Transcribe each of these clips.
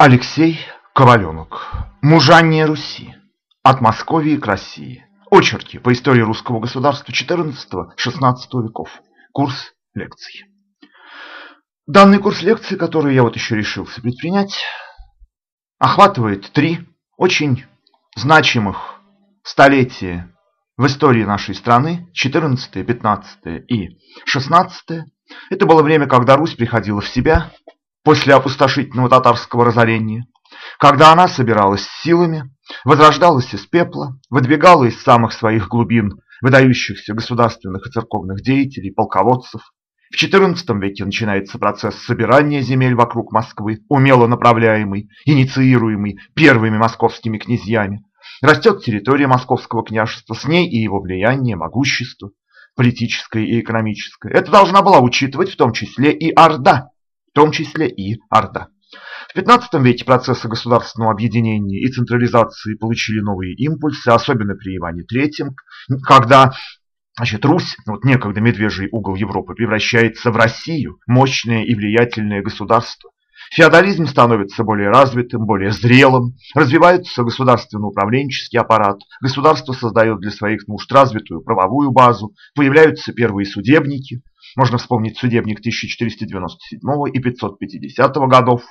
Алексей Коваленок. Мужание Руси. От Московии к России. Очерки по истории русского государства XIV-XVI веков. Курс лекций. Данный курс лекций, который я вот еще решился предпринять, охватывает три очень значимых столетия в истории нашей страны, 14, 15 и 16. Это было время, когда Русь приходила в себя после опустошительного татарского разорения, когда она собиралась силами, возрождалась из пепла, выдвигала из самых своих глубин выдающихся государственных и церковных деятелей, полководцев. В XIV веке начинается процесс собирания земель вокруг Москвы, умело направляемый, инициируемый первыми московскими князьями. Растет территория московского княжества, с ней и его влияние, могущество, политическое и экономическое. Это должна была учитывать в том числе и Орда, том числе и Орда. В XV веке процессы государственного объединения и централизации получили новые импульсы, особенно при Иване III, когда Значит, Русь, вот некогда медвежий угол Европы, превращается в Россию, мощное и влиятельное государство. Феодализм становится более развитым, более зрелым, развивается государственно-управленческий аппарат, государство создает для своих нужд развитую правовую базу, появляются первые судебники, можно вспомнить судебник 1497 и 550 годов.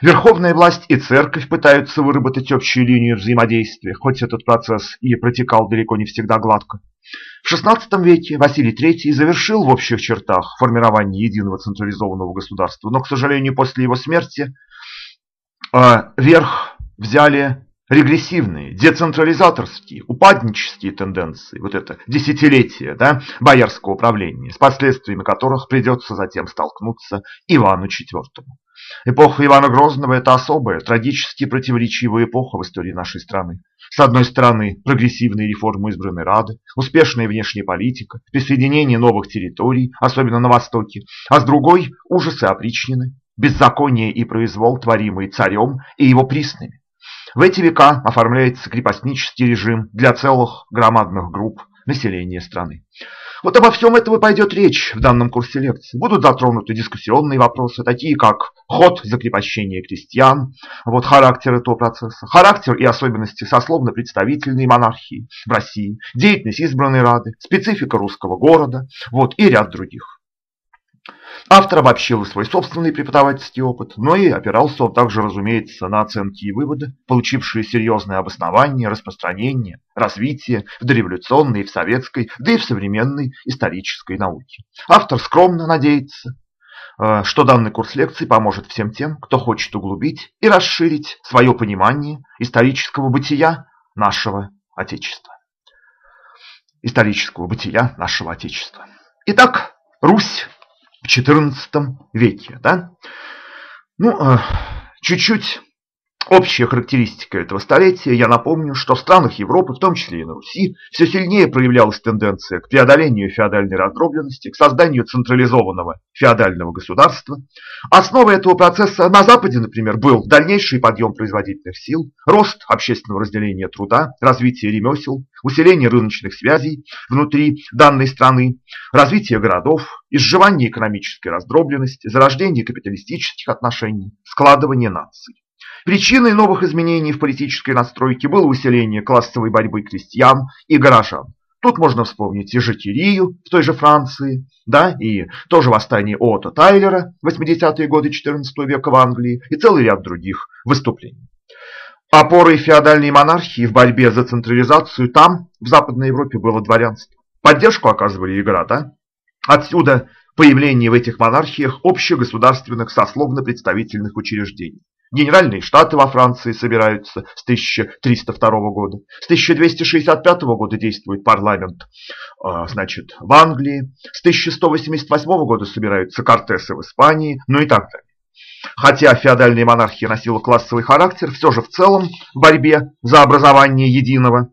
Верховная власть и церковь пытаются выработать общую линию взаимодействия, хоть этот процесс и протекал далеко не всегда гладко. В XVI веке Василий III завершил в общих чертах формирование единого централизованного государства, но, к сожалению, после его смерти э, верх взяли регрессивные, децентрализаторские, упаднические тенденции, вот это десятилетие да, боярского управления, с последствиями которых придется затем столкнуться Ивану IV. Эпоха Ивана Грозного – это особая, трагически противоречивая эпоха в истории нашей страны. С одной стороны, прогрессивные реформы избранной Рады, успешная внешняя политика, присоединение новых территорий, особенно на Востоке, а с другой – ужасы опричнины, беззаконие и произвол, творимые царем и его приснами. В эти века оформляется крепостнический режим для целых громадных групп населения страны. Вот обо всем этом и пойдет речь в данном курсе лекции. Будут затронуты дискуссионные вопросы, такие как ход закрепощения крестьян, вот характер этого процесса, характер и особенности сословно-представительной монархии в России, деятельность избранной Рады, специфика русского города вот, и ряд других. Автор обобщил свой собственный преподавательский опыт, но и опирался он также, разумеется, на оценки и выводы, получившие серьезное обоснование, распространение, развитие в дореволюционной, в советской, да и в современной исторической науке. Автор скромно надеется, э, что данный курс лекций поможет всем тем, кто хочет углубить и расширить свое понимание исторического бытия нашего Отечества. Исторического бытия нашего Отечества. Итак, Русь в XIV веке. Да? Ну, э, чуть-чуть Общая характеристика этого столетия, я напомню, что в странах Европы, в том числе и на Руси, все сильнее проявлялась тенденция к преодолению феодальной раздробленности, к созданию централизованного феодального государства. Основой этого процесса на Западе, например, был дальнейший подъем производительных сил, рост общественного разделения труда, развитие ремесел, усиление рыночных связей внутри данной страны, развитие городов, изживание экономической раздробленности, зарождение капиталистических отношений, складывание наций. Причиной новых изменений в политической настройке было усиление классовой борьбы крестьян и горожан. Тут можно вспомнить и житирию в той же Франции, да, и тоже восстание Отто Тайлера в 80-е годы XIV века в Англии и целый ряд других выступлений. Опорой феодальной монархии в борьбе за централизацию там, в Западной Европе, было дворянство. Поддержку оказывали и города. Отсюда появление в этих монархиях общегосударственных сословно-представительных учреждений. Генеральные штаты во Франции собираются с 1302 года. С 1265 года действует парламент а, значит, в Англии. С 1188 года собираются кортесы в Испании, ну и так далее. Хотя феодальная монархия носила классовый характер, все же в целом в борьбе за образование единого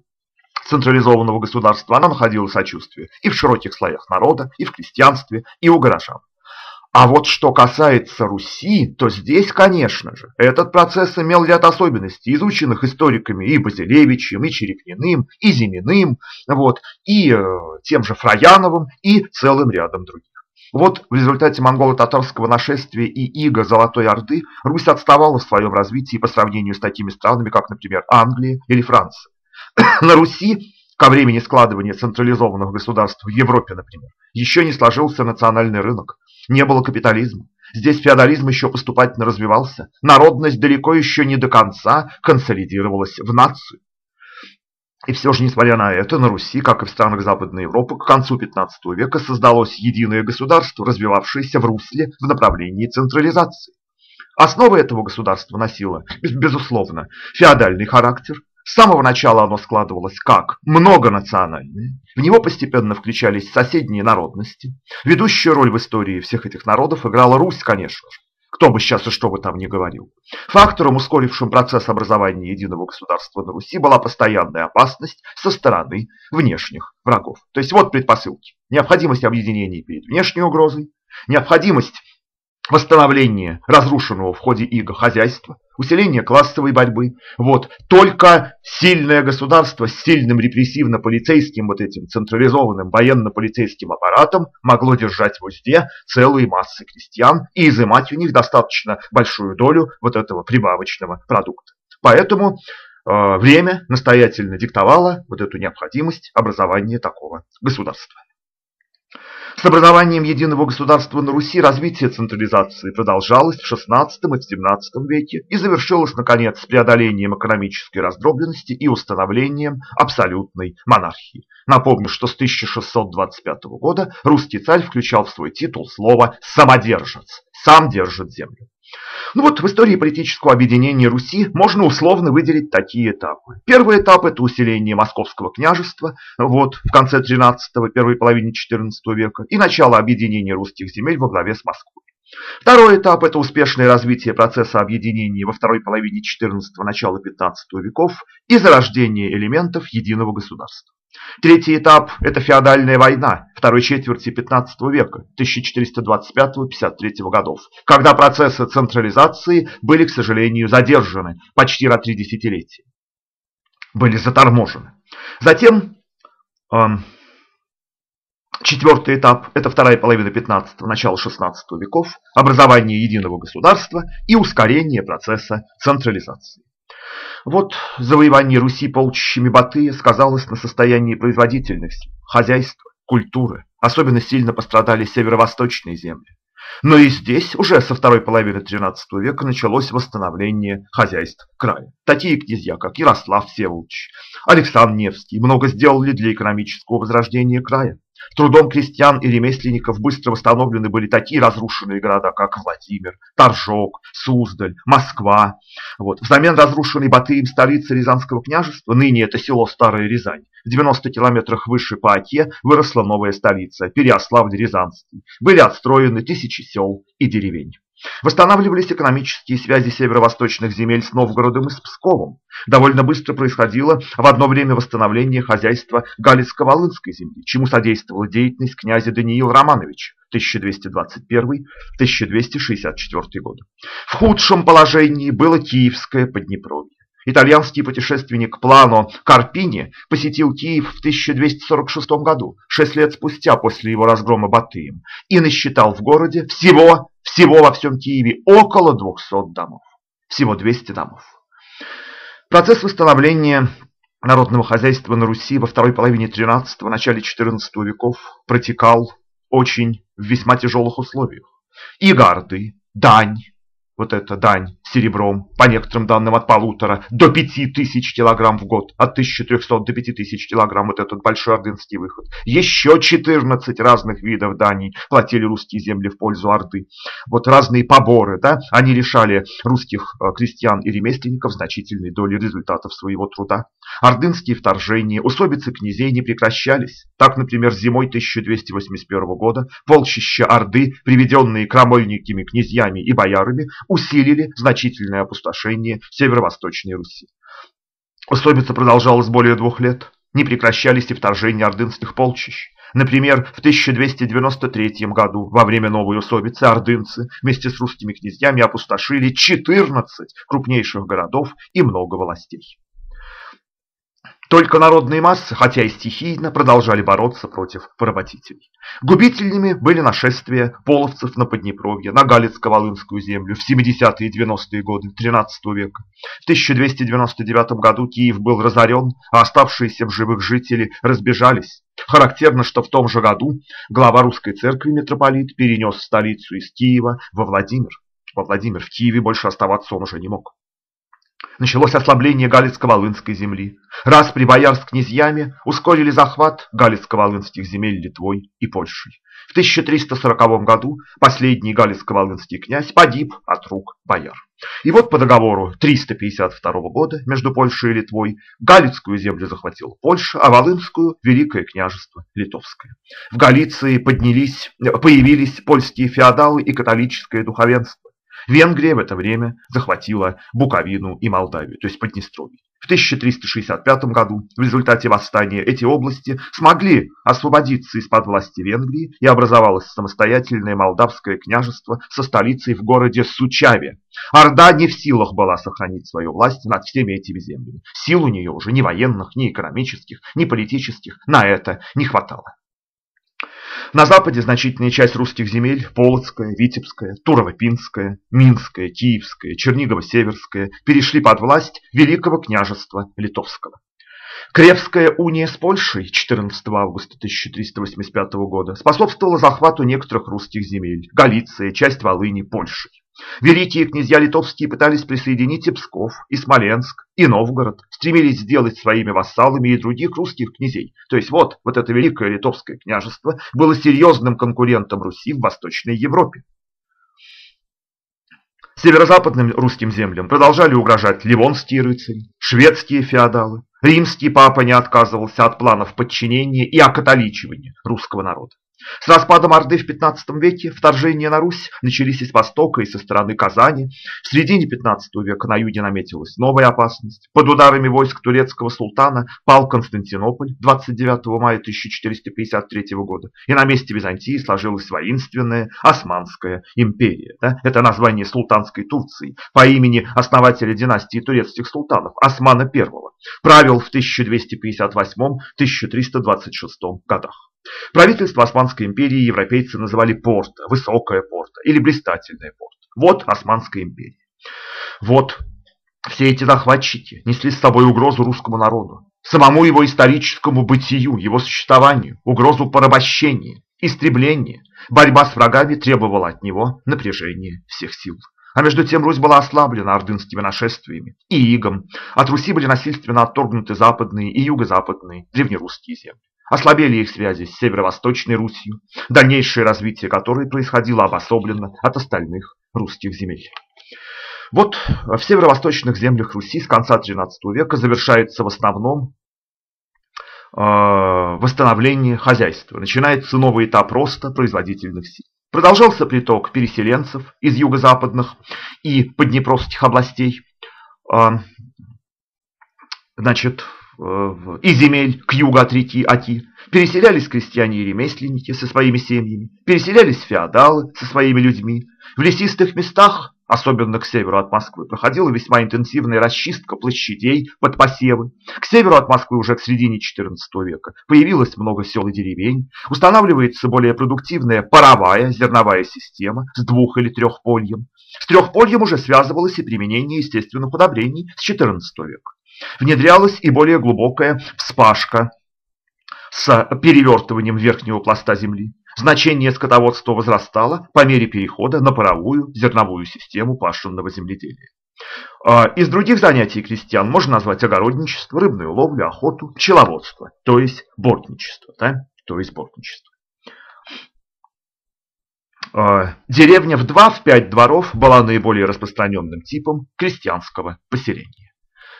централизованного государства она находила сочувствие и в широких слоях народа, и в крестьянстве, и у горожан. А вот что касается Руси, то здесь, конечно же, этот процесс имел ряд особенностей, изученных историками и Базилевичем, и Черепниным, и Зиминым, вот, и э, тем же Фраяновым, и целым рядом других. Вот в результате монголо-татарского нашествия и иго Золотой Орды Русь отставала в своем развитии по сравнению с такими странами, как, например, Англия или Франция. На Руси ко времени складывания централизованных государств в Европе, например, еще не сложился национальный рынок, не было капитализма. Здесь феодализм еще поступательно развивался, народность далеко еще не до конца консолидировалась в нацию. И все же, несмотря на это, на Руси, как и в странах Западной Европы, к концу XV века создалось единое государство, развивавшееся в русле в направлении централизации. Основа этого государства носила, безусловно, феодальный характер. С самого начала оно складывалось как многонациональное. В него постепенно включались соседние народности. Ведущую роль в истории всех этих народов играла Русь, конечно же кто бы сейчас и что бы там ни говорил. Фактором, ускорившим процесс образования единого государства на Руси, была постоянная опасность со стороны внешних врагов. То есть вот предпосылки. Необходимость объединения перед внешней угрозой, необходимость восстановления разрушенного в ходе иго хозяйства, усиление классовой борьбы. Вот только сильное государство с сильным репрессивно-полицейским вот этим централизованным военно-полицейским аппаратом могло держать в узде целые массы крестьян и изымать у них достаточно большую долю вот этого прибавочного продукта. Поэтому э, время настоятельно диктовало вот эту необходимость образования такого государства. С образованием единого государства на Руси развитие централизации продолжалось в XVI и XVII веке и завершилось, наконец, с преодолением экономической раздробленности и установлением абсолютной монархии. Напомню, что с 1625 года русский царь включал в свой титул слово «самодержец» – «сам держит землю». Ну вот в истории политического объединения Руси можно условно выделить такие этапы. Первый этап – это усиление московского княжества вот, в конце 13-го, первой половине 14 века и начало объединения русских земель во главе с Москвой. Второй этап – это успешное развитие процесса объединения во второй половине 14-го, начала 15 веков и зарождение элементов единого государства. Третий этап – это феодальная война второй четверти XV века, 1425-53 годов, когда процессы централизации были, к сожалению, задержаны почти на три десятилетия, были заторможены. Затем э, четвертый этап – это вторая половина 15-го, начало 16 веков, образование единого государства и ускорение процесса централизации. Вот завоевание Руси полчищами Батыя сказалось на состоянии производительных сил, хозяйства, культуры. Особенно сильно пострадали северо-восточные земли. Но и здесь уже со второй половины XIII века началось восстановление хозяйств края. Такие князья, как Ярослав Всеволодович, Александр Невский, много сделали для экономического возрождения края. Трудом крестьян и ремесленников быстро восстановлены были такие разрушенные города, как Владимир, Торжок, Суздаль, Москва. Вот. Взамен разрушенной Батыем столицы Рязанского княжества, ныне это село Старая Рязань, в 90 километрах выше по Оке выросла новая столица, Переославль-Рязанский. Были отстроены тысячи сел и деревень. Восстанавливались экономические связи северо-восточных земель с Новгородом и с Псковом. Довольно быстро происходило в одно время восстановление хозяйства Галицко-Волынской земли, чему содействовала деятельность князя Даниила Романовича 1221-1264 годы. В худшем положении было Киевское Поднепровье. Итальянский путешественник Плано Карпини посетил Киев в 1246 году, шесть лет спустя после его разгрома Батыем, и насчитал в городе всего, всего во всем Киеве около 200 домов. Всего 200 домов. Процесс восстановления народного хозяйства на Руси во второй половине 13-го, начале 14 веков протекал очень в весьма тяжелых условиях. И гарды, дань, вот эта дань серебром, по некоторым данным от полутора до пяти тысяч килограмм в год, от 1300 до 5000 килограмм, вот этот большой ордынский выход. Еще 14 разных видов даний платили русские земли в пользу Орды. Вот разные поборы, да, они лишали русских э, крестьян и ремесленников значительной доли результатов своего труда. Ордынские вторжения, усобицы князей не прекращались. Так, например, зимой 1281 года полчища Орды, приведенные крамольниками, князьями и боярами, усилили значительное опустошение северо-восточной Руси. Усобица продолжалась более двух лет. Не прекращались и вторжения ордынских полчищ. Например, в 1293 году, во время новой усобицы, ордынцы вместе с русскими князьями опустошили 14 крупнейших городов и много властей. Только народные массы, хотя и стихийно, продолжали бороться против поработителей. Губительными были нашествия половцев на Поднепровье, на Галицко-Волынскую землю в 70-е и 90-е годы XIII века. В 1299 году Киев был разорен, а оставшиеся в живых жители разбежались. Характерно, что в том же году глава русской церкви митрополит перенес столицу из Киева во Владимир. Во Владимир в Киеве больше оставаться он уже не мог. Началось ослабление Галицко-Волынской земли. Раз при бояр с князьями ускорили захват Галицко-Волынских земель Литвой и Польшей. В 1340 году последний Галицко-Волынский князь погиб от рук бояр. И вот по договору 352 года между Польшей и Литвой Галицкую землю захватила Польша, а Волынскую – Великое княжество Литовское. В Галиции поднялись, появились польские феодалы и католическое духовенство. Венгрия в это время захватила Буковину и Молдавию, то есть Поднестровье. В 1365 году в результате восстания эти области смогли освободиться из-под власти Венгрии и образовалось самостоятельное Молдавское княжество со столицей в городе Сучаве. Орда не в силах была сохранить свою власть над всеми этими землями. Сил у нее уже ни военных, ни экономических, ни политических на это не хватало. На западе значительная часть русских земель – Полоцкая, Витебская, Турово-Пинская, Минская, Киевская, Чернигово-Северская – перешли под власть Великого княжества Литовского. Кревская уния с Польшей 14 августа 1385 года способствовала захвату некоторых русских земель – Галиция, часть Волыни, Польшей. Великие князья литовские пытались присоединить и Псков, и Смоленск, и Новгород, стремились сделать своими вассалами и других русских князей. То есть вот, вот это великое литовское княжество было серьезным конкурентом Руси в Восточной Европе. Северо-западным русским землям продолжали угрожать ливонские рыцари, шведские феодалы. Римский папа не отказывался от планов подчинения и окатоличивания русского народа. С распадом Орды в 15 веке вторжения на Русь начались и с востока, и со стороны Казани. В середине 15 века на юге наметилась новая опасность. Под ударами войск турецкого султана пал Константинополь 29 мая 1453 года. И на месте Византии сложилась воинственная Османская империя. Да? Это название султанской Турции по имени основателя династии турецких султанов Османа I. Правил в 1258-1326 годах. Правительство Османской империи европейцы называли порта, высокая порта или блистательная порта. Вот Османская империя. Вот все эти захватчики несли с собой угрозу русскому народу, самому его историческому бытию, его существованию, угрозу порабощения, истребления. Борьба с врагами требовала от него напряжения всех сил. А между тем Русь была ослаблена ордынскими нашествиями и игом. От Руси были насильственно отторгнуты западные и юго-западные древнерусские земли. Ослабели их связи с северо-восточной Русью, дальнейшее развитие которой происходило обособленно от остальных русских земель. Вот в северо-восточных землях Руси с конца XIII века завершается в основном э, восстановление хозяйства. Начинается новый этап роста производительных сил. Продолжался приток переселенцев из юго-западных и поднепровских областей. Э, значит, и земель к югу от реки Аки. Переселялись крестьяне и ремесленники со своими семьями, переселялись феодалы со своими людьми. В лесистых местах, особенно к северу от Москвы, проходила весьма интенсивная расчистка площадей под посевы. К северу от Москвы уже к середине XIV века появилось много сел и деревень, устанавливается более продуктивная паровая зерновая система с двух- или трехпольем. С трехпольем уже связывалось и применение естественных удобрений с XIV века. Внедрялась и более глубокая вспашка с перевертыванием верхнего пласта земли. Значение скотоводства возрастало по мере перехода на паровую зерновую систему пашенного земледелия. А, из других занятий крестьян можно назвать огородничество, рыбную ловлю, охоту, пчеловодство, то есть бортничество. Да? То есть бортничество. А, деревня в 2-5 дворов была наиболее распространенным типом крестьянского поселения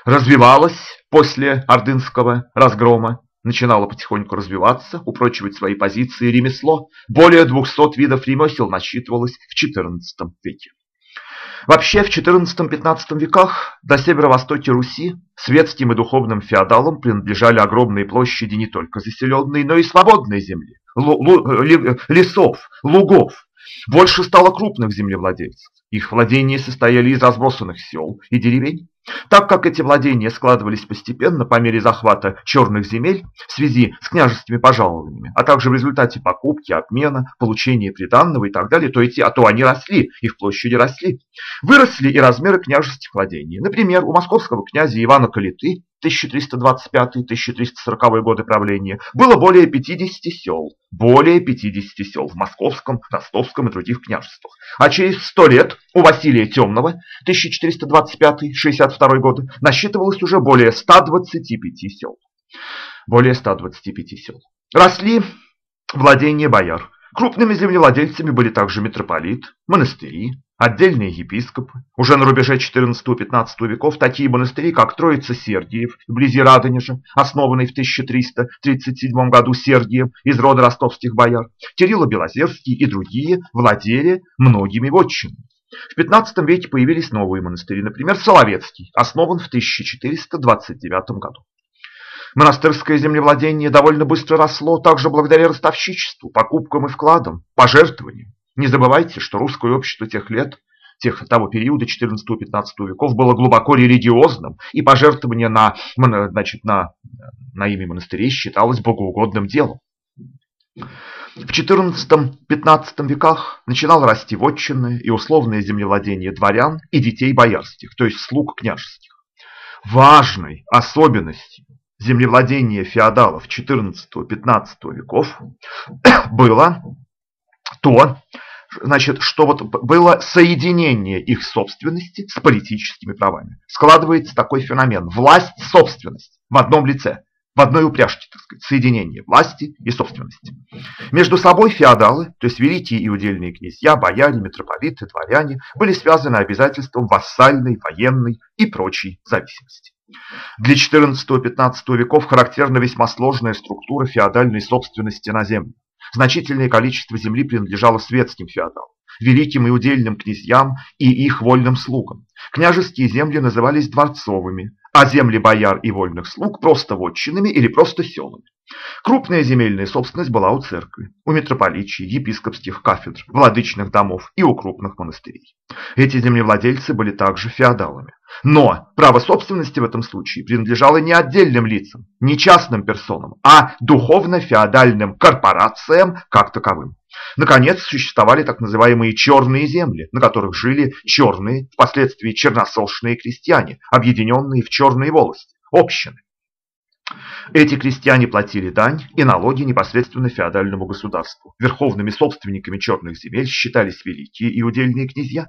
развивалась после ордынского разгрома, начинало потихоньку развиваться, упрочивать свои позиции ремесло. Более 200 видов ремесел насчитывалось в XIV веке. Вообще в XIV-XV веках до северо-востоке Руси светским и духовным феодалам принадлежали огромные площади не только заселенные, но и свободной земли, лесов, лугов. Больше стало крупных землевладельцев. Их владения состояли из разбросанных сел и деревень. Так как эти владения складывались постепенно по мере захвата черных земель в связи с княжескими пожалованиями, а также в результате покупки, обмена, получения приданного и так далее, то, эти, а то они росли, и в площади росли. Выросли и размеры княжеских владений. Например, у московского князя Ивана Калиты 1325-1340 годы правления было более 50 сел, более 50 сел в московском, ростовском и других княжествах. А через 100 лет у Василия Темного 1425-62 годы насчитывалось уже более 125 сел. Более 125 сел. Росли владения бояр. Крупными землевладельцами были также митрополит, монастыри, Отдельные епископы. Уже на рубеже XIV-XV веков такие монастыри, как Троица Сергиев, вблизи Радонежа, основанный в 1337 году Сергием из рода ростовских бояр, Кирилла Белозерский и другие владели многими вотчинами. В XV веке появились новые монастыри, например, Соловецкий, основан в 1429 году. Монастырское землевладение довольно быстро росло также благодаря ростовщичеству, покупкам и вкладам, пожертвованиям. Не забывайте, что русское общество тех лет, тех, того периода 14-15 веков было глубоко религиозным, и пожертвование на, значит, на, на имя монастырей считалось богоугодным делом. В XIV-XV веках начинало расти вотчинное и условное землевладение дворян и детей боярских, то есть слуг княжеских. Важной особенностью землевладения феодалов XIV-XV веков было то, значит, что вот было соединение их собственности с политическими правами. Складывается такой феномен. Власть, собственность в одном лице, в одной упряжке, так сказать, соединение власти и собственности. Между собой феодалы, то есть великие и удельные князья, бояре, митрополиты, дворяне, были связаны обязательством вассальной, военной и прочей зависимости. Для XIV-XV веков характерна весьма сложная структура феодальной собственности на землю. Значительное количество земли принадлежало светским феодалам, великим и удельным князьям и их вольным слугам. Княжеские земли назывались дворцовыми, а земли бояр и вольных слуг просто вотчинами или просто селами. Крупная земельная собственность была у церкви, у митрополичий, епископских кафедр, владычных домов и у крупных монастырей. Эти землевладельцы были также феодалами. Но право собственности в этом случае принадлежало не отдельным лицам, не частным персонам, а духовно-феодальным корпорациям как таковым. Наконец, существовали так называемые черные земли, на которых жили черные, впоследствии черносошные крестьяне, объединенные в черные волости, общины. Эти крестьяне платили дань и налоги непосредственно феодальному государству. Верховными собственниками черных земель считались великие и удельные князья.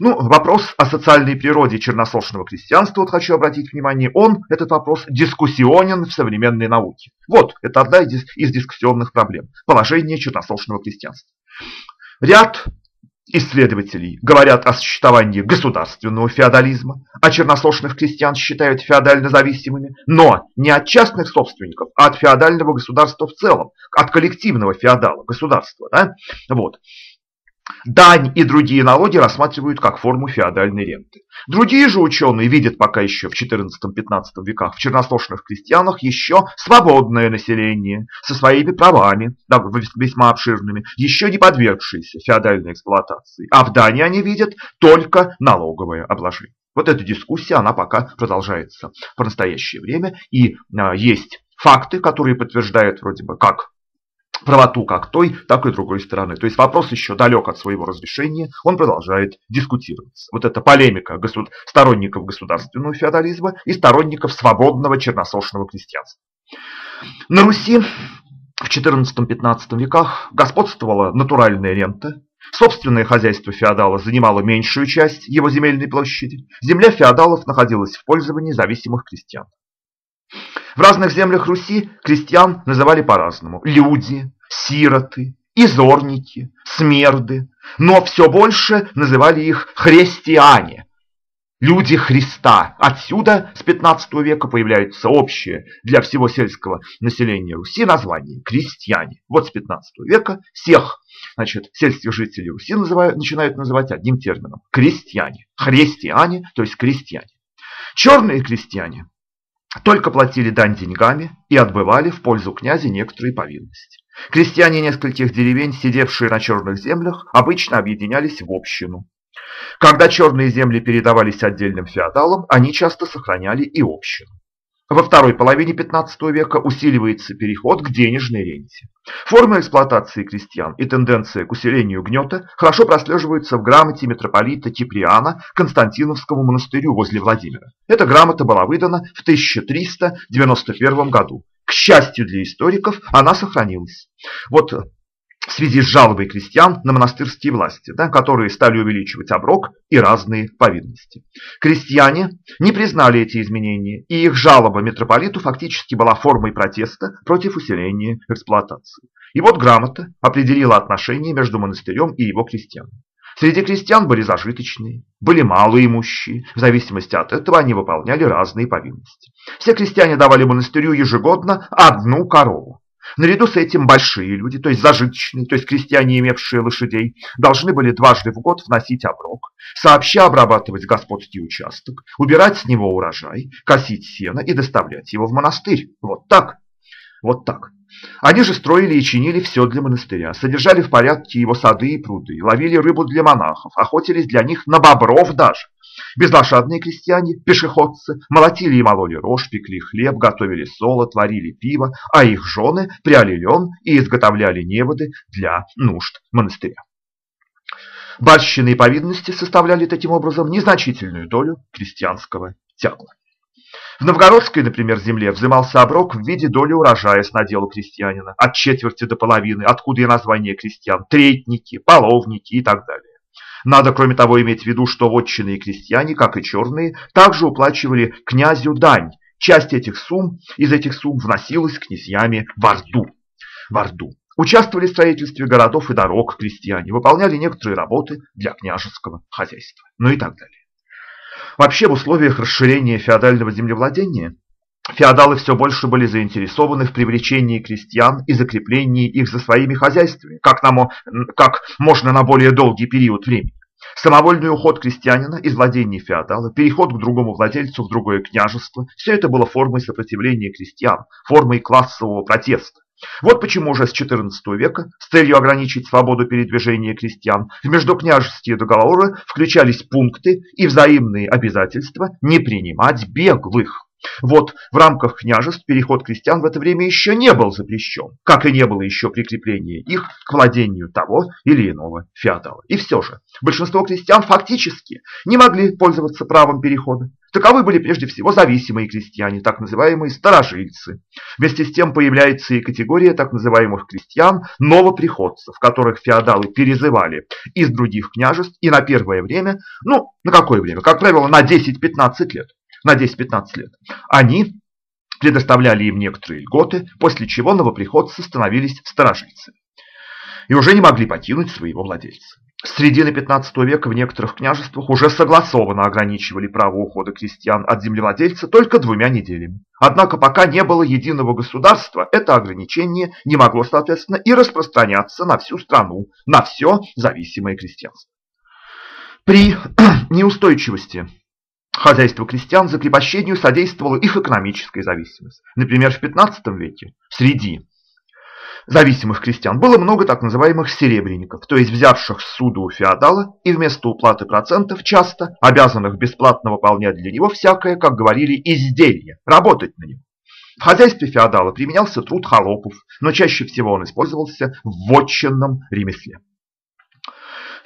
Ну, вопрос о социальной природе черносошного крестьянства, вот хочу обратить внимание, он, этот вопрос, дискуссионен в современной науке. Вот, это одна из, дискуссионных проблем. Положение черносошного крестьянства. Ряд исследователей говорят о существовании государственного феодализма, а черносошных крестьян считают феодально зависимыми, но не от частных собственников, а от феодального государства в целом, от коллективного феодала государства. Да? Вот. Дань и другие налоги рассматривают как форму феодальной ренты. Другие же ученые видят пока еще в XIV-XV веках в черносошных крестьянах еще свободное население со своими правами, да, весьма обширными, еще не подвергшиеся феодальной эксплуатации. А в Дании они видят только налоговое обложение. Вот эта дискуссия, она пока продолжается по настоящее время. И а, есть факты, которые подтверждают вроде бы как правоту как той, так и другой стороны. То есть вопрос еще далек от своего разрешения, он продолжает дискутироваться. Вот эта полемика государ... сторонников государственного феодализма и сторонников свободного черносошного крестьянства. На Руси в XIV-XV веках господствовала натуральная рента, Собственное хозяйство феодала занимало меньшую часть его земельной площади. Земля феодалов находилась в пользовании зависимых крестьян. В разных землях Руси крестьян называли по-разному. Люди, сироты, изорники, смерды. Но все больше называли их христиане. Люди Христа. Отсюда с 15 века появляется общее для всего сельского населения Руси название крестьяне. Вот с 15 века всех значит, сельских жителей Руси называют, начинают называть одним термином – крестьяне. Христиане, то есть крестьяне. Черные крестьяне только платили дань деньгами и отбывали в пользу князя некоторые повинности. Крестьяне нескольких деревень, сидевшие на черных землях, обычно объединялись в общину. Когда черные земли передавались отдельным феодалам, они часто сохраняли и общину. Во второй половине XV века усиливается переход к денежной ренте. Форма эксплуатации крестьян и тенденция к усилению гнета хорошо прослеживаются в грамоте митрополита Киприана Константиновскому монастырю возле Владимира. Эта грамота была выдана в 1391 году. К счастью для историков, она сохранилась. Вот в связи с жалобой крестьян на монастырские власти, да, которые стали увеличивать оброк и разные повинности. Крестьяне не признали эти изменения, и их жалоба митрополиту фактически была формой протеста против усиления эксплуатации. И вот грамота определила отношения между монастырем и его крестьянами. Среди крестьян были зажиточные, были малоимущие, в зависимости от этого они выполняли разные повинности. Все крестьяне давали монастырю ежегодно одну корову. Наряду с этим большие люди, то есть зажиточные, то есть крестьяне, имевшие лошадей, должны были дважды в год вносить оброк, сообща обрабатывать господский участок, убирать с него урожай, косить сено и доставлять его в монастырь. Вот так. Вот так. Они же строили и чинили все для монастыря, содержали в порядке его сады и пруды, ловили рыбу для монахов, охотились для них на бобров даже. Безлошадные крестьяне, пешеходцы, молотили и мололи рожь, пекли хлеб, готовили солод, варили пиво, а их жены пряли лен и изготовляли неводы для нужд монастыря. Барщины и повинности составляли таким образом незначительную долю крестьянского тягла. В новгородской, например, земле взимался оброк в виде доли урожая с наделу крестьянина, от четверти до половины, откуда и название крестьян, третники, половники и так далее. Надо, кроме того, иметь в виду, что вотчины и крестьяне, как и черные, также уплачивали князю дань. Часть этих сумм из этих сумм вносилась князьями в Орду. В Орду. Участвовали в строительстве городов и дорог крестьяне, выполняли некоторые работы для княжеского хозяйства, ну и так далее. Вообще в условиях расширения феодального землевладения Феодалы все больше были заинтересованы в привлечении крестьян и закреплении их за своими хозяйствами, как, на, как можно на более долгий период времени. Самовольный уход крестьянина из владений феодала, переход к другому владельцу в другое княжество – все это было формой сопротивления крестьян, формой классового протеста. Вот почему уже с XIV века с целью ограничить свободу передвижения крестьян в междукняжеские договоры включались пункты и взаимные обязательства не принимать беглых. Вот в рамках княжеств переход крестьян в это время еще не был запрещен, как и не было еще прикрепления их к владению того или иного феодала. И все же, большинство крестьян фактически не могли пользоваться правом перехода. Таковы были прежде всего зависимые крестьяне, так называемые старожильцы. Вместе с тем появляется и категория так называемых крестьян, новоприходцев, которых феодалы перезывали из других княжеств и на первое время, ну, на какое время? Как правило, на 10-15 лет на 10-15 лет, они предоставляли им некоторые льготы, после чего новоприходцы становились сторожильцами и уже не могли покинуть своего владельца. С середины 15 века в некоторых княжествах уже согласованно ограничивали право ухода крестьян от землевладельца только двумя неделями. Однако пока не было единого государства, это ограничение не могло, соответственно, и распространяться на всю страну, на все зависимое крестьянство. При неустойчивости Хозяйство крестьян закрепощению содействовала их экономическая зависимость. Например, в 15 веке среди зависимых крестьян было много так называемых серебряников, то есть взявших суду у феодала и вместо уплаты процентов часто обязанных бесплатно выполнять для него всякое, как говорили, изделие, работать на него. В хозяйстве феодала применялся труд холопов, но чаще всего он использовался в вотчинном ремесле.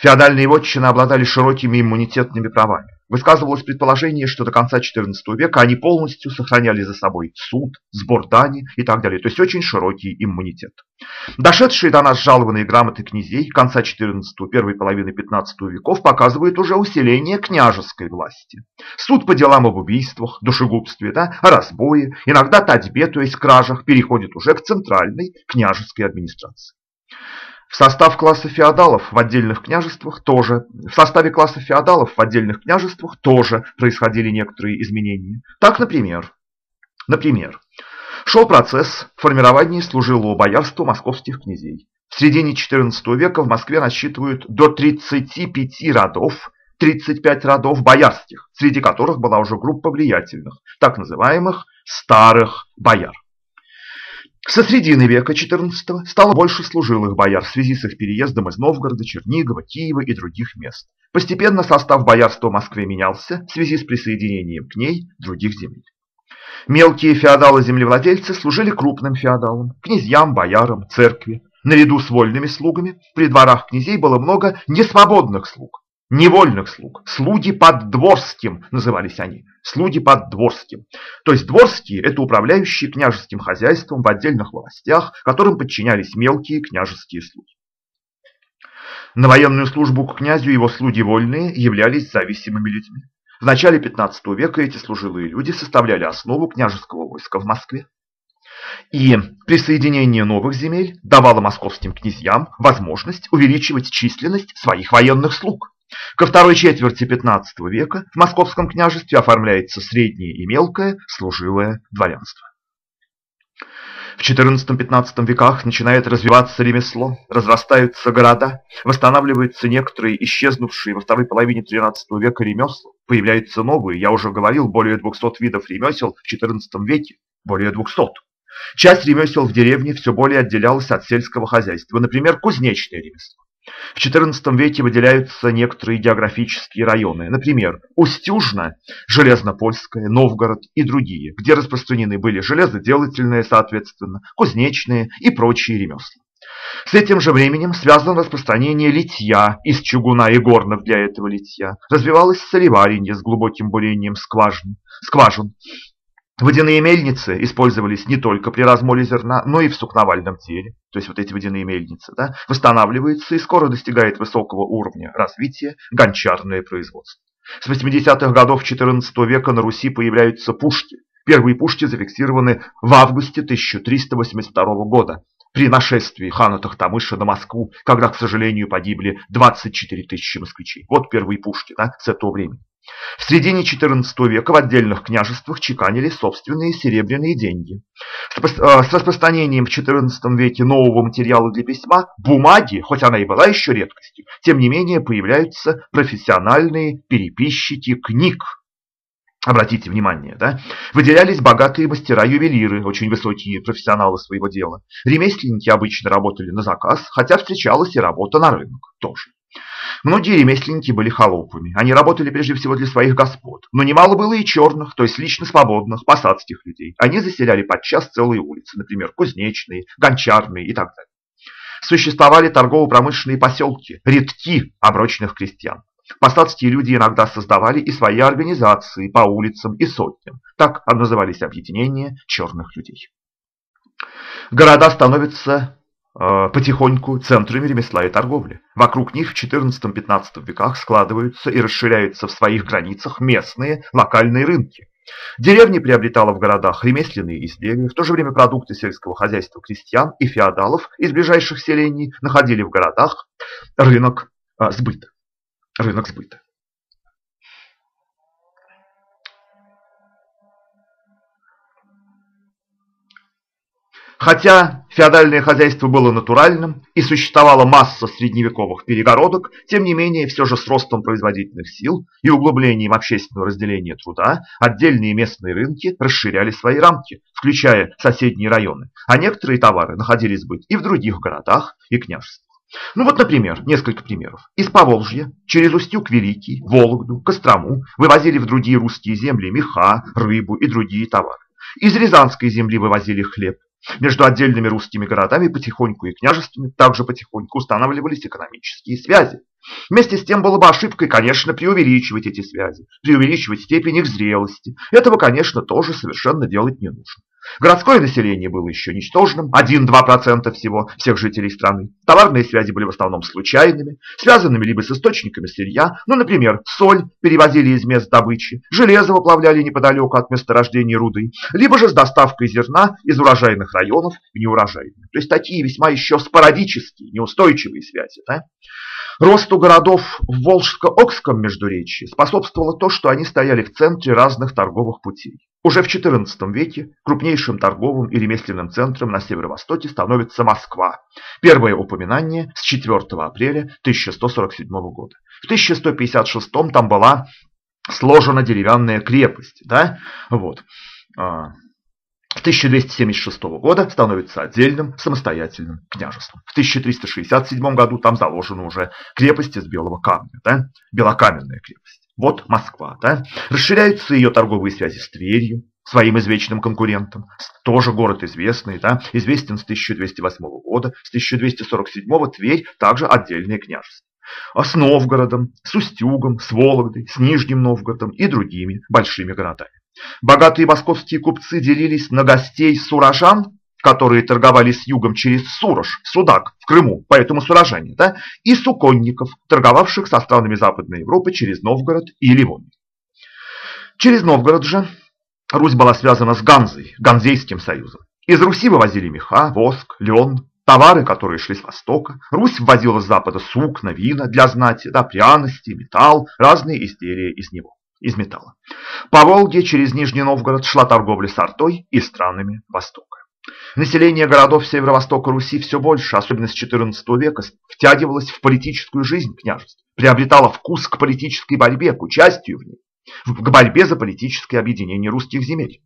Феодальные вотчины обладали широкими иммунитетными правами. Высказывалось предположение, что до конца XIV века они полностью сохраняли за собой суд, сбор дани и так далее, то есть очень широкий иммунитет. Дошедшие до нас жалованные грамоты князей конца XIV – первой половины XV веков показывают уже усиление княжеской власти. Суд по делам об убийствах, душегубстве, да, разбое, иногда татьбе, то есть кражах, переходит уже к центральной княжеской администрации. В состав класса феодалов в отдельных княжествах тоже, в составе класса феодалов в отдельных княжествах тоже происходили некоторые изменения. Так, например, например, шел процесс формирования служилого боярства московских князей. В середине XIV века в Москве насчитывают до 35 родов, 35 родов боярских, среди которых была уже группа влиятельных, так называемых старых бояр. Со средины века XIV стало больше служилых бояр в связи с их переездом из Новгорода, Чернигова, Киева и других мест. Постепенно состав боярства в Москве менялся в связи с присоединением к ней других земель. Мелкие феодалы-землевладельцы служили крупным феодалам, князьям, боярам, церкви. Наряду с вольными слугами при дворах князей было много несвободных слуг, невольных слуг. Слуги под дворским назывались они. Слуги под дворским. То есть дворские – это управляющие княжеским хозяйством в отдельных властях, которым подчинялись мелкие княжеские слуги. На военную службу к князю его слуги вольные являлись зависимыми людьми. В начале 15 века эти служилые люди составляли основу княжеского войска в Москве. И присоединение новых земель давало московским князьям возможность увеличивать численность своих военных слуг. Ко второй четверти 15 века в московском княжестве оформляется среднее и мелкое служилое дворянство. В XIV-XV веках начинает развиваться ремесло, разрастаются города, восстанавливаются некоторые исчезнувшие во второй половине XIII века ремесла, появляются новые, я уже говорил, более 200 видов ремесел в XIV веке, более 200. Часть ремесел в деревне все более отделялась от сельского хозяйства, например, кузнечное ремесло. В XIV веке выделяются некоторые географические районы, например, Устюжна, Железнопольская, Новгород и другие, где распространены были железоделательные, соответственно, кузнечные и прочие ремесла. С этим же временем связано распространение литья из чугуна и горнов для этого литья. Развивалось солеварение с глубоким бурением скважин, скважин Водяные мельницы использовались не только при размоле зерна, но и в сукновальном деле. То есть вот эти водяные мельницы да, восстанавливаются и скоро достигает высокого уровня развития гончарное производство. С 80-х годов XIV века на Руси появляются пушки. Первые пушки зафиксированы в августе 1382 года при нашествии хана Тахтамыша на Москву, когда, к сожалению, погибли 24 тысячи москвичей. Вот первые пушки да, с этого времени. В середине XIV века в отдельных княжествах чеканили собственные серебряные деньги. С э, распространением в XIV веке нового материала для письма, бумаги, хоть она и была еще редкостью, тем не менее появляются профессиональные переписчики книг. Обратите внимание, да? Выделялись богатые мастера-ювелиры, очень высокие профессионалы своего дела. Ремесленники обычно работали на заказ, хотя встречалась и работа на рынок тоже. Многие ремесленники были холопами. Они работали прежде всего для своих господ. Но немало было и черных, то есть лично свободных, посадских людей. Они заселяли подчас целые улицы, например, кузнечные, гончарные и так далее. Существовали торгово-промышленные поселки, редки оброчных крестьян. Посадские люди иногда создавали и свои организации по улицам и сотням. Так назывались объединения черных людей. Города становятся потихоньку центрами ремесла и торговли. Вокруг них в XIV-XV веках складываются и расширяются в своих границах местные локальные рынки. Деревни приобретала в городах ремесленные изделия, в то же время продукты сельского хозяйства крестьян и феодалов из ближайших селений находили в городах рынок а, сбыта. Рынок сбыта. Хотя феодальное хозяйство было натуральным и существовала масса средневековых перегородок, тем не менее, все же с ростом производительных сил и углублением общественного разделения труда отдельные местные рынки расширяли свои рамки, включая соседние районы, а некоторые товары находились быть и в других городах и княжествах. Ну вот, например, несколько примеров. Из Поволжья через Устюг Великий, Вологду, Кострому вывозили в другие русские земли меха, рыбу и другие товары. Из Рязанской земли вывозили хлеб, между отдельными русскими городами потихоньку и княжествами также потихоньку устанавливались экономические связи. Вместе с тем было бы ошибкой, конечно, преувеличивать эти связи, преувеличивать степень их зрелости. Этого, конечно, тоже совершенно делать не нужно. Городское население было еще ничтожным, 1-2% всего всех жителей страны. Товарные связи были в основном случайными, связанными либо с источниками сырья, ну, например, соль перевозили из мест добычи, железо выплавляли неподалеку от месторождения руды, либо же с доставкой зерна из урожайных районов в неурожайные. То есть такие весьма еще спорадические, неустойчивые связи. Да? Росту городов в Волжско-Окском междуречии способствовало то, что они стояли в центре разных торговых путей. Уже в XIV веке крупнейшим торговым и ремесленным центром на северо-востоке становится Москва. Первое упоминание с 4 апреля 1147 года. В 1156 там была сложена деревянная крепость. Да? Вот. А, в 1276 года становится отдельным самостоятельным княжеством. В 1367 году там заложена уже крепость из белого камня, да? белокаменная крепость. Вот Москва. Да? Расширяются ее торговые связи с Тверью, своим извечным конкурентом. Тоже город известный, да? известен с 1208 года, с 1247 Тверь также отдельное княжество. А с Новгородом, с Устюгом, с Вологдой, с Нижним Новгородом и другими большими городами. Богатые московские купцы делились на гостей сурожан, которые торговали с югом через Сурож, Судак, в Крыму, поэтому сурожане, да, и суконников, торговавших со странами Западной Европы через Новгород и Ливонию. Через Новгород же Русь была связана с Ганзой, Ганзейским союзом. Из Руси вывозили меха, воск, лен, товары, которые шли с востока. Русь ввозила с запада сукна, вина для знати, да, пряности, металл, разные изделия из него из металла. По Волге через Нижний Новгород шла торговля с Ортой и странами Востока. Население городов северо-востока Руси все больше, особенно с XIV века, втягивалось в политическую жизнь княжеств, приобретало вкус к политической борьбе, к участию в ней, к борьбе за политическое объединение русских земель.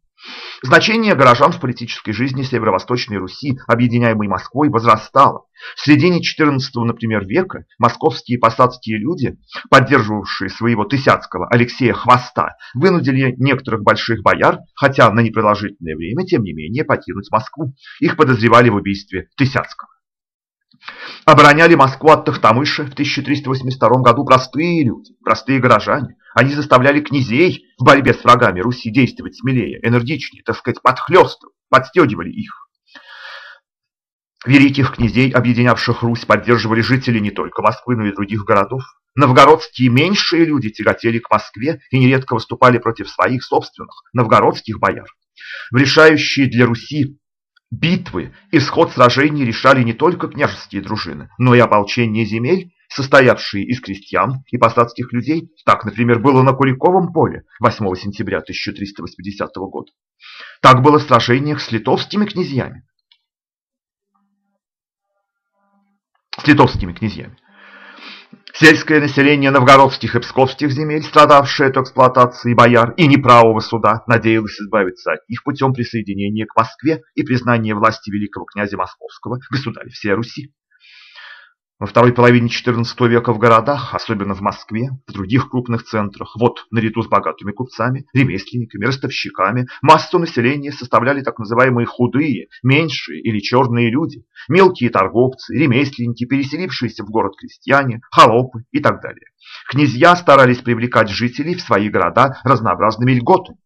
Значение горожан в политической жизни Северо-Восточной Руси, объединяемой Москвой, возрастало. В середине XIV, например, века московские посадские люди, поддерживавшие своего Тысяцкого Алексея Хвоста, вынудили некоторых больших бояр, хотя на непродолжительное время, тем не менее, покинуть Москву. Их подозревали в убийстве Тысяцкого. Обороняли Москву от Тахтамыша в 1382 году простые люди, простые горожане. Они заставляли князей в борьбе с врагами Руси действовать смелее, энергичнее, так сказать, подхлёстывали, подстегивали их. Великих князей, объединявших Русь, поддерживали жители не только Москвы, но и других городов. Новгородские меньшие люди тяготели к Москве и нередко выступали против своих собственных новгородских бояр. В решающие для Руси битвы исход сражений решали не только княжеские дружины, но и ополчение земель состоявшие из крестьян и посадских людей. Так, например, было на Куликовом поле 8 сентября 1380 года. Так было в сражениях с литовскими князьями. С литовскими князьями. Сельское население новгородских и псковских земель, страдавшее от эксплуатации бояр и неправого суда, надеялось избавиться от них путем присоединения к Москве и признания власти великого князя Московского, государя всей Руси. Во второй половине XIV века в городах, особенно в Москве, в других крупных центрах, вот наряду с богатыми купцами, ремесленниками, ростовщиками, массу населения составляли так называемые худые, меньшие или черные люди, мелкие торговцы, ремесленники, переселившиеся в город крестьяне, холопы и так далее. Князья старались привлекать жителей в свои города разнообразными льготами.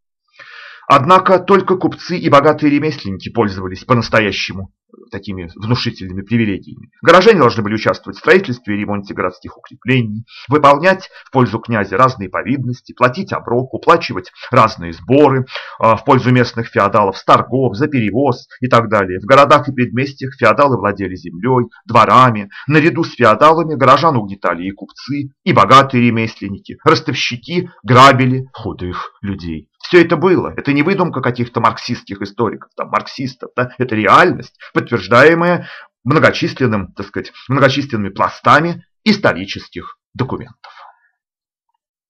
Однако только купцы и богатые ремесленники пользовались по-настоящему такими внушительными привилегиями. Горожане должны были участвовать в строительстве и ремонте городских укреплений, выполнять в пользу князя разные повинности, платить оброк, уплачивать разные сборы а, в пользу местных феодалов с торгов, за перевоз и так далее. В городах и предместьях феодалы владели землей, дворами. Наряду с феодалами горожан угнетали и купцы, и богатые ремесленники, ростовщики грабили худых людей. Все это было. Это не выдумка каких-то марксистских историков, там, марксистов. Да? Это реальность, подтверждаемая многочисленным, так сказать, многочисленными пластами исторических документов.